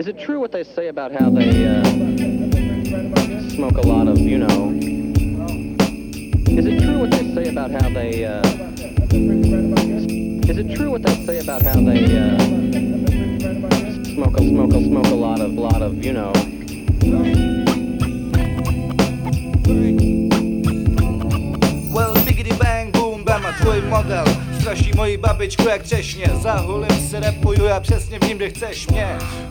Is it true what they say about how they uh, smoke a lot of, you know? Is it true what they say about how they? Uh, is it true what they say about how they uh, smoke a smoke a smoke a lot of lot of, you know? Well, biggity bang, boom, bam, a twój model Straší moji babičku jak češně Zahulím si repuju, já přesně vím, kde chceš mě.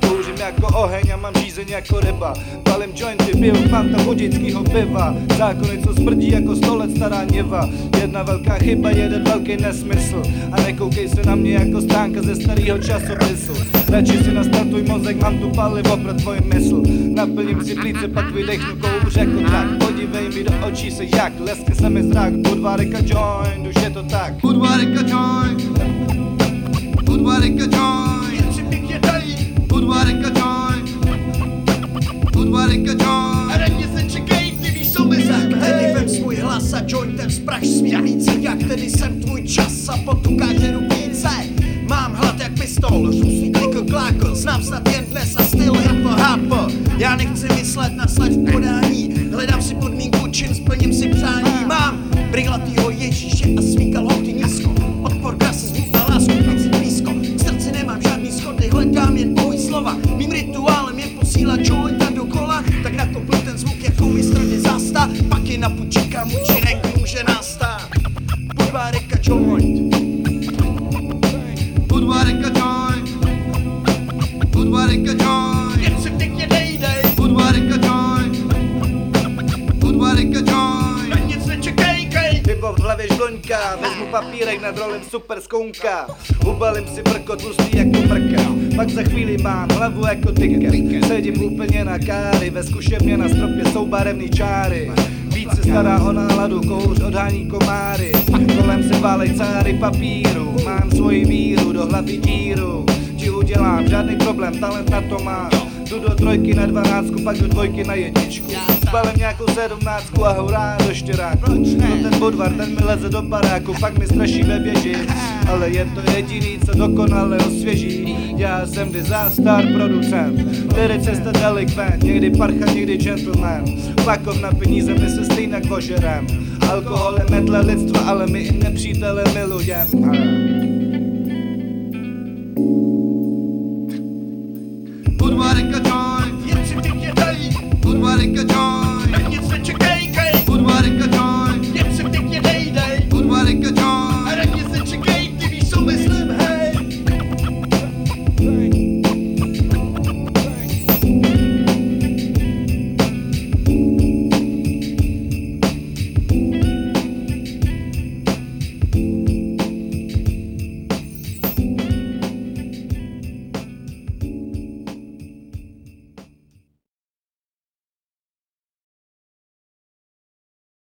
Kouřím jako oheň a mám žízeň jako ryba. Palím jointy, piju fanta budickýho piva. Zákony, co smrdí jako sto let stará něva. Jedna velká chyba, jeden velký nesmysl. A nekoukej se na mě jako stránka ze starého časopisu. Radši si nastartuj mozek, mám tu palivo pro tvoj mysl. Naplním si plíce, pak vydechnu kouř jako tak Podívej mi do očí se jak, leskne se mi zrak. Budvárek a joint, už je to tak. Budvárek a joint Budvárek a joint Jen si pěkně dají Budvárek a joint Budvárek a joint a radně se čekej, ty víš, jsou bezak Tedy vem svůj hlas a jointem spraž směrnice. Jak tedy jsem tvůj čas a potukáže rupice Mám hlad jak pistol, řusný klikl klákl. Znám snad jen hop Já nechci myslet na sled v podání. Hledám si podmínku, čím splním si přání. Mám briglatýho Ježíše a svý kalhoty nízko. Odpor rasismu a lásku věcí blízko. V srdci nemám žádný schody, hledám jen bohy slova. Mým rituálem je posílat jointa dokola. Tak nakopnu ten zvuk jako mistr zásta Pak je na pučíka žloňka, vezmu papírek nad rolem super skounka Ubalím si brko tlustý jako mrka Pak za chvíli mám hlavu jako tiket. Sedím úplně na káry, ve zkušebně na stropě jsou barevný čáry. Víc se stará o náladu, kouř odhání komáry. Kolem se válej cáry papíru Mám svoji víru, do hlavy díru Ti udělám, žádný problém, talent na to mám Jdu do trojky na dvanáctku, pak do dvojky na jedničku. Zbalím nějakou sedmnáctku a hurá do štěráku No ten bodvar, ten mi leze do baráku, pak mi straší ve věži Ale je to jediný, co dokonale osvěží. Já jsem disaster producent Tedy cesta delikvent, někdy parcha, někdy gentleman. Pakov na peníze, my se stejnak ožerem Alkohol je metle lidstva, ale my i nepřítele milujem Budvárek a